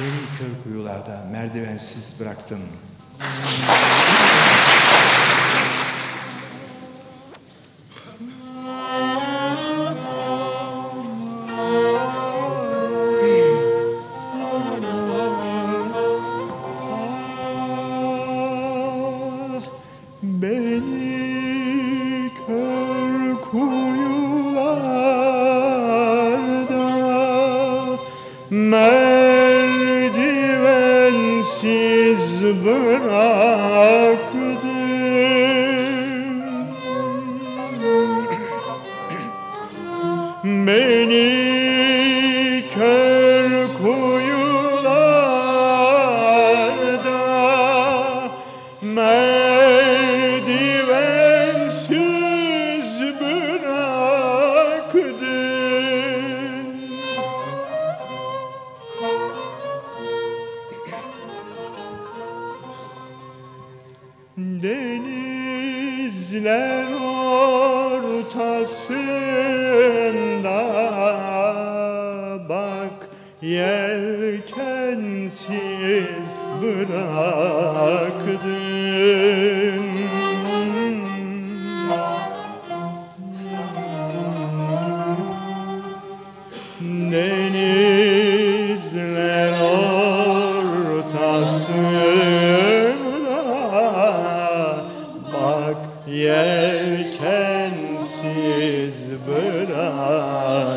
Beni kör kuyularda merdivensiz bıraktın. Beni kör kuyularda bıraktın Denizler ortasında. Bak yelkensiz bıraktın. Denizler Bak yelkensiz bıraktım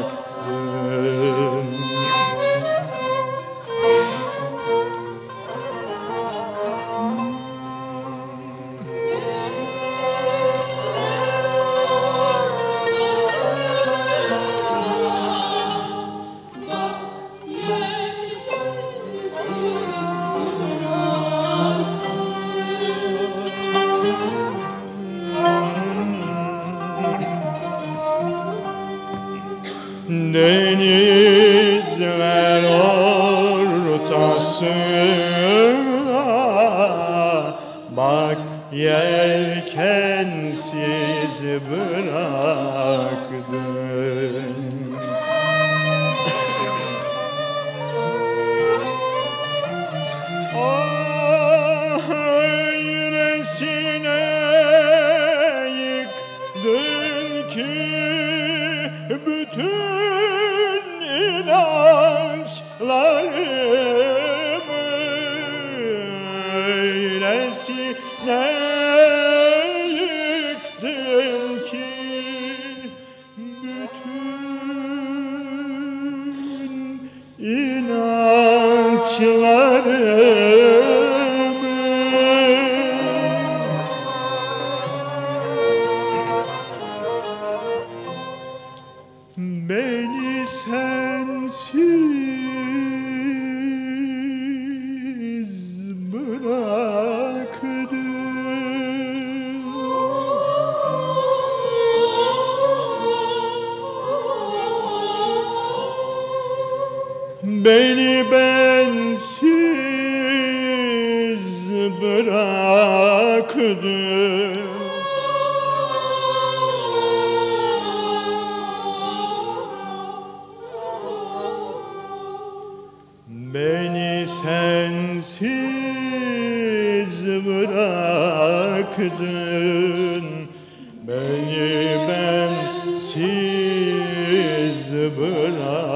Denizler ortasında. Bak yelkensiz bıraktın öylesine yıktın ki? Bütün inançlarımı Beni sensiz Beni bensiz bıraktı. Beni sensiz bıraktın. Beni bensiz bıraktın.